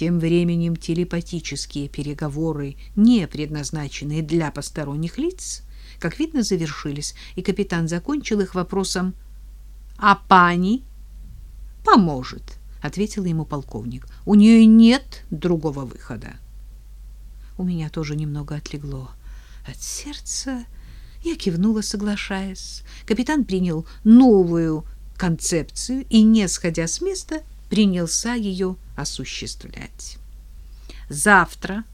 Тем временем телепатические переговоры, не предназначенные для посторонних лиц, как видно, завершились, и капитан закончил их вопросом «А пани?» «Поможет», — ответил ему полковник. «У нее нет другого выхода». У меня тоже немного отлегло от сердца. Я кивнула, соглашаясь. Капитан принял новую концепцию и, не сходя с места, принялся ее осуществлять. Завтра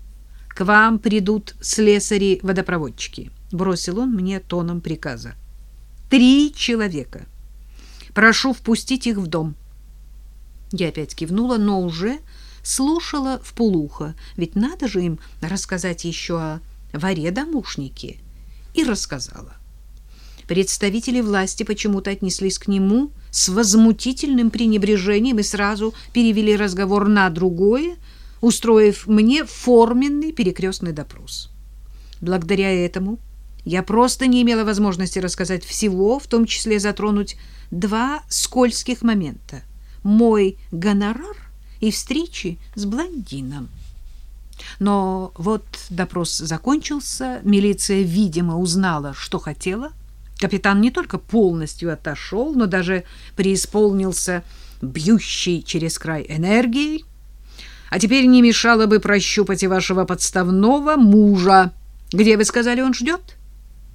к вам придут слесари-водопроводчики, бросил он мне тоном приказа. Три человека. Прошу впустить их в дом. Я опять кивнула, но уже слушала в полухо, ведь надо же им рассказать еще о варе-домушнике. И рассказала. Представители власти почему-то отнеслись к нему с возмутительным пренебрежением и сразу перевели разговор на другое, устроив мне форменный перекрестный допрос. Благодаря этому я просто не имела возможности рассказать всего, в том числе затронуть два скользких момента. Мой гонорар и встречи с блондином. Но вот допрос закончился, милиция, видимо, узнала, что хотела — Капитан не только полностью отошел, но даже преисполнился бьющей через край энергией. А теперь не мешало бы прощупать и вашего подставного мужа. Где, вы сказали, он ждет?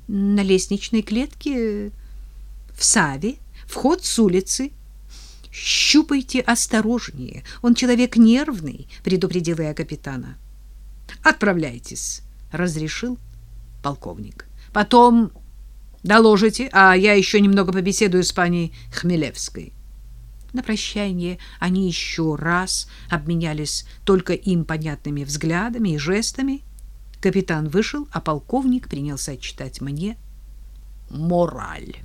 На лестничной клетке в Саве, вход с улицы. Щупайте осторожнее. Он человек нервный, предупредила я капитана. Отправляйтесь, разрешил полковник. Потом Доложите, а я еще немного побеседую с пани Хмелевской. На прощание они еще раз обменялись только им понятными взглядами и жестами. Капитан вышел, а полковник принялся читать мне мораль.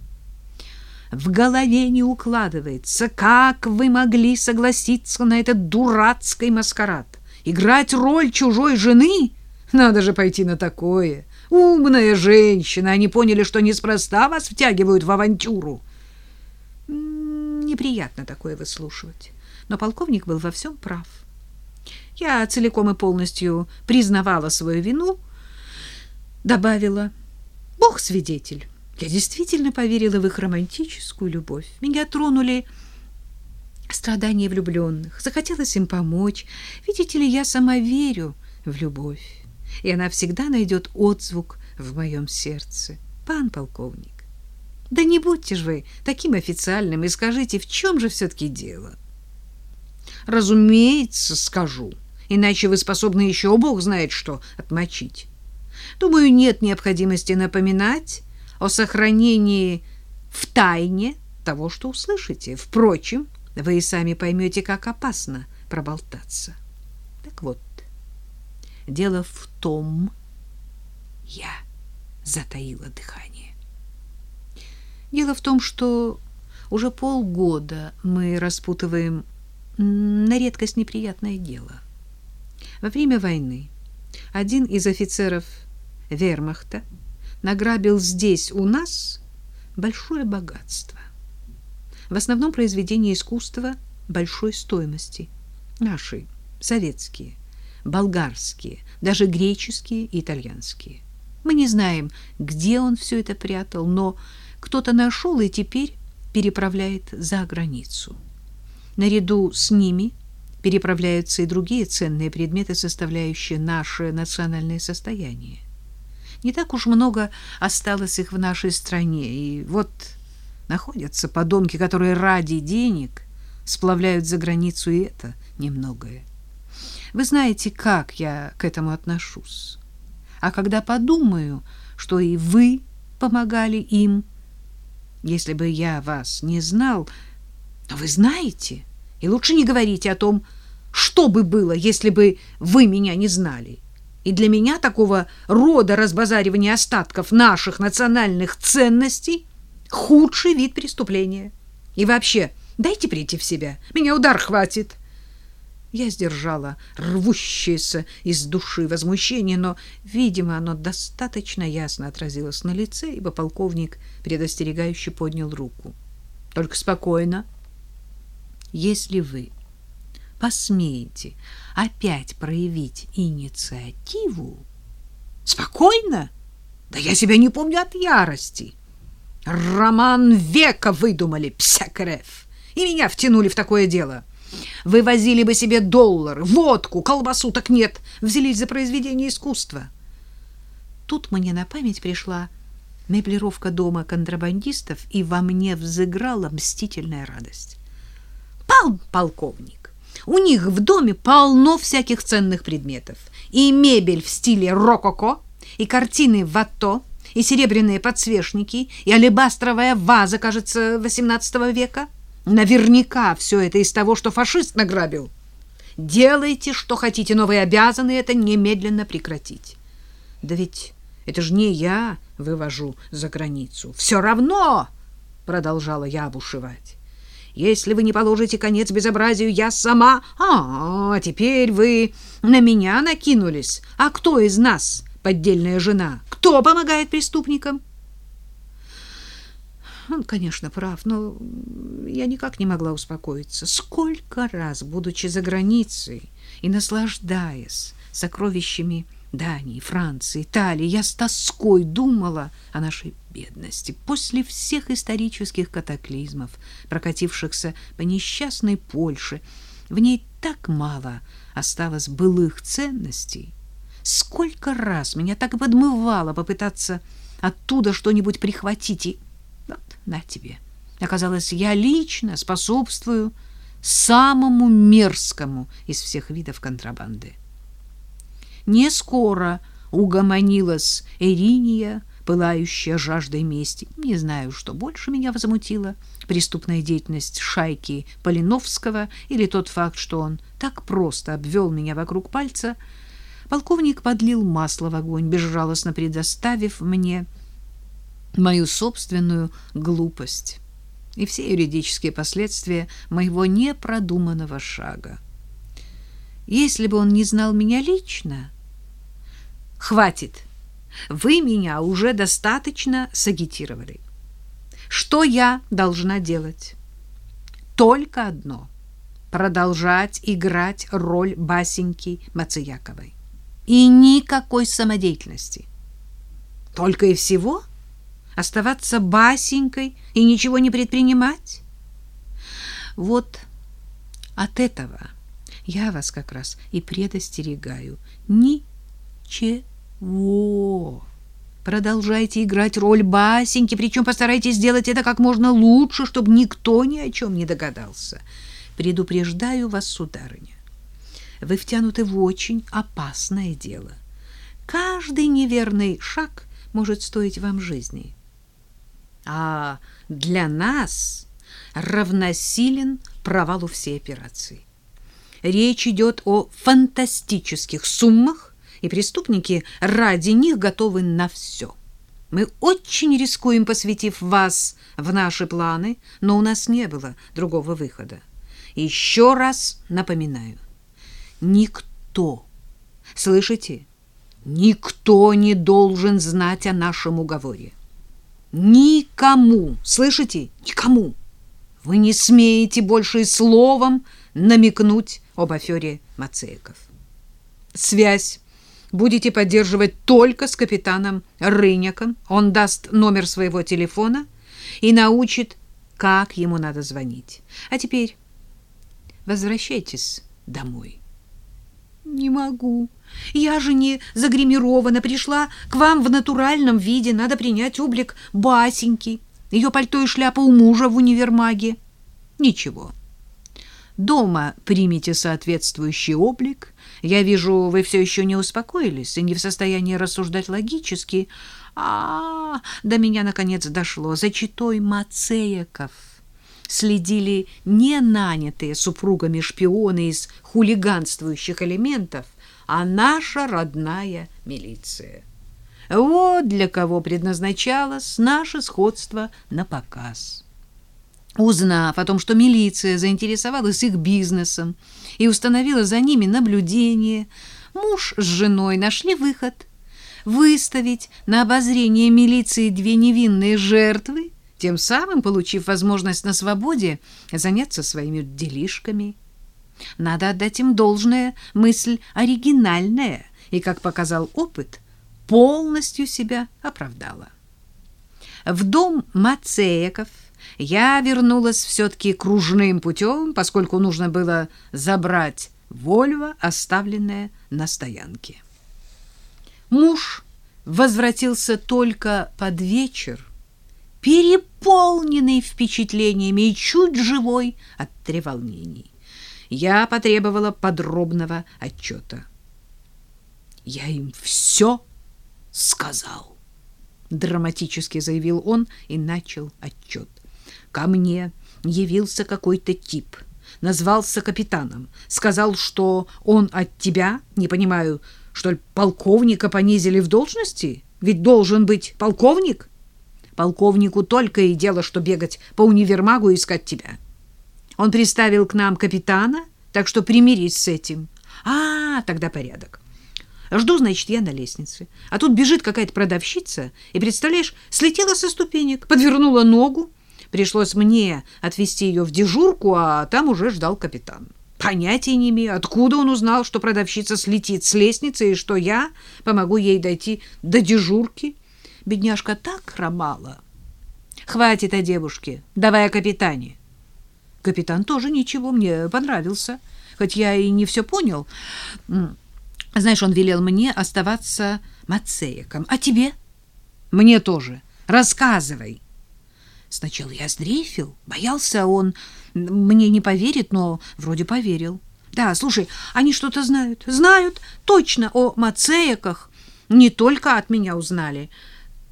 В голове не укладывается, как вы могли согласиться на этот дурацкий маскарад? Играть роль чужой жены? Надо же пойти на такое. Умная женщина. Они поняли, что неспроста вас втягивают в авантюру. Неприятно такое выслушивать. Но полковник был во всем прав. Я целиком и полностью признавала свою вину, добавила «Бог свидетель». Я действительно поверила в их романтическую любовь. Меня тронули страдания влюбленных. Захотелось им помочь. Видите ли, я сама верю в любовь и она всегда найдет отзвук в моем сердце. Пан полковник, да не будьте же вы таким официальным и скажите, в чем же все-таки дело. Разумеется, скажу, иначе вы способны еще бог знает что отмочить. Думаю, нет необходимости напоминать о сохранении в тайне того, что услышите. Впрочем, вы и сами поймете, как опасно проболтаться. Так вот, Дело в том, я затаила дыхание. Дело в том, что уже полгода мы распутываем на редкость неприятное дело. Во время войны один из офицеров вермахта награбил здесь у нас большое богатство. В основном произведения искусства большой стоимости, наши, советские – болгарские, даже греческие и итальянские. Мы не знаем, где он все это прятал, но кто-то нашел и теперь переправляет за границу. Наряду с ними переправляются и другие ценные предметы, составляющие наше национальное состояние. Не так уж много осталось их в нашей стране, и вот находятся подонки, которые ради денег сплавляют за границу и это немногое. Вы знаете, как я к этому отношусь. А когда подумаю, что и вы помогали им, если бы я вас не знал, но вы знаете, и лучше не говорите о том, что бы было, если бы вы меня не знали. И для меня такого рода разбазаривания остатков наших национальных ценностей худший вид преступления. И вообще, дайте прийти в себя. Меня удар хватит. Я сдержала рвущееся из души возмущение, но, видимо, оно достаточно ясно отразилось на лице, ибо полковник предостерегающе поднял руку. Только спокойно. Если вы посмеете опять проявить инициативу... Спокойно? Да я себя не помню от ярости. Роман века выдумали, псякрев, и меня втянули в такое дело. Вывозили бы себе доллары, водку, колбасу, так нет, взялись за произведение искусства. Тут мне на память пришла меблировка дома контрабандистов, и во мне взыграла мстительная радость. Пал полковник, у них в доме полно всяких ценных предметов. И мебель в стиле рококо, и картины ватто, и серебряные подсвечники, и алебастровая ваза, кажется, XVIII века. Наверняка все это из того, что фашист награбил. Делайте, что хотите, но вы обязаны это немедленно прекратить. Да ведь это же не я вывожу за границу. Все равно, продолжала я обушевать. Если вы не положите конец безобразию, я сама... А, теперь вы на меня накинулись. А кто из нас поддельная жена? Кто помогает преступникам? Он, конечно, прав, но я никак не могла успокоиться. Сколько раз, будучи за границей и наслаждаясь сокровищами Дании, Франции, Италии, я с тоской думала о нашей бедности. После всех исторических катаклизмов, прокатившихся по несчастной Польше, в ней так мало осталось былых ценностей. Сколько раз меня так подмывало попытаться оттуда что-нибудь прихватить, и на тебе. Оказалось, я лично способствую самому мерзкому из всех видов контрабанды. Не скоро угомонилась Эриния, пылающая жаждой мести. Не знаю, что больше меня возмутило: преступная деятельность шайки Полиновского или тот факт, что он так просто обвел меня вокруг пальца. Полковник подлил масло в огонь, безжалостно предоставив мне мою собственную глупость и все юридические последствия моего непродуманного шага. Если бы он не знал меня лично, Хватит. Вы меня уже достаточно сагитировали. Что я должна делать? Только одно продолжать играть роль басеньки Мацияковой. И никакой самодеятельности. Только и всего оставаться басенькой и ничего не предпринимать? Вот от этого я вас как раз и предостерегаю. Ни чего? Продолжайте играть роль басеньки, причем постарайтесь сделать это как можно лучше, чтобы никто ни о чем не догадался. Предупреждаю вас, сударыня, вы втянуты в очень опасное дело. Каждый неверный шаг может стоить вам жизни. А для нас равносилен провалу всей операции. Речь идет о фантастических суммах, и преступники ради них готовы на все. Мы очень рискуем, посвятив вас в наши планы, но у нас не было другого выхода. Еще раз напоминаю, никто, слышите, никто не должен знать о нашем уговоре. Никому, слышите, никому. Вы не смеете больше и словом намекнуть об афере Мацееков. Связь будете поддерживать только с капитаном Рыняком. Он даст номер своего телефона и научит, как ему надо звонить. А теперь возвращайтесь домой. Не могу. Я же не загримирована, пришла к вам в натуральном виде, надо принять облик Басеньки. Ее пальто и шляпа у мужа в универмаге. Ничего. Дома примите соответствующий облик. Я вижу, вы все еще не успокоились и не в состоянии рассуждать логически. А, -а, -а до меня наконец дошло. За читой Мацеяков следили не нанятые супругами шпионы из хулиганствующих элементов, а наша родная милиция. Вот для кого предназначалось наше сходство на показ. Узнав о том, что милиция заинтересовалась их бизнесом и установила за ними наблюдение, муж с женой нашли выход выставить на обозрение милиции две невинные жертвы, тем самым получив возможность на свободе заняться своими делишками. Надо отдать им должное, мысль оригинальная, и, как показал опыт, полностью себя оправдала. В дом Мацеяков я вернулась все-таки кружным путем, поскольку нужно было забрать Вольво, оставленное на стоянке. Муж возвратился только под вечер, переполненный впечатлениями и чуть живой от треволнений. Я потребовала подробного отчета. «Я им все сказал», — драматически заявил он и начал отчет. «Ко мне явился какой-то тип» назвался капитаном, сказал, что он от тебя, не понимаю, что ли, полковника понизили в должности? Ведь должен быть полковник. Полковнику только и дело, что бегать по универмагу и искать тебя. Он приставил к нам капитана, так что примирись с этим. А, тогда порядок. Жду, значит, я на лестнице. А тут бежит какая-то продавщица, и, представляешь, слетела со ступенек, подвернула ногу, Пришлось мне отвезти ее в дежурку, а там уже ждал капитан. Понятия не имею, откуда он узнал, что продавщица слетит с лестницы и что я помогу ей дойти до дежурки. Бедняжка так хромала. Хватит о девушке, давай о капитане. Капитан тоже ничего, мне понравился, хоть я и не все понял. Знаешь, он велел мне оставаться Мацеяком. А тебе? Мне тоже. Рассказывай. Сначала я сдрейфил, боялся он, мне не поверит, но вроде поверил. Да, слушай, они что-то знают. Знают точно о Мацеяках. Не только от меня узнали.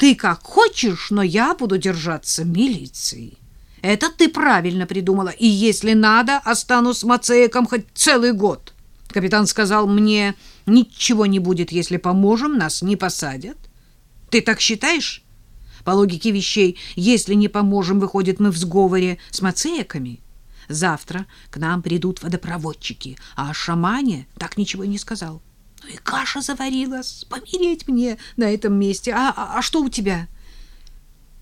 Ты как хочешь, но я буду держаться милиции. Это ты правильно придумала. И если надо, останусь Мацеяком хоть целый год. Капитан сказал мне, ничего не будет, если поможем, нас не посадят. Ты так считаешь? По логике вещей, если не поможем, выходит, мы в сговоре с мацеяками. Завтра к нам придут водопроводчики, а о шамане так ничего не сказал. Ну и каша заварилась, помереть мне на этом месте. А, а, а что у тебя?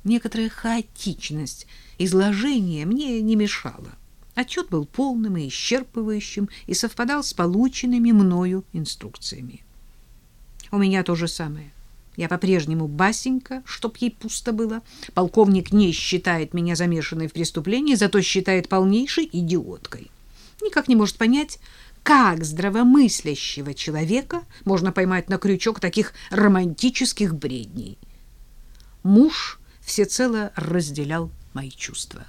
Некоторая хаотичность изложения мне не мешала. Отчет был полным и исчерпывающим и совпадал с полученными мною инструкциями. У меня то же самое. Я по-прежнему басенька, чтоб ей пусто было. Полковник не считает меня замешанной в преступлении, зато считает полнейшей идиоткой. Никак не может понять, как здравомыслящего человека можно поймать на крючок таких романтических бредней. Муж всецело разделял мои чувства.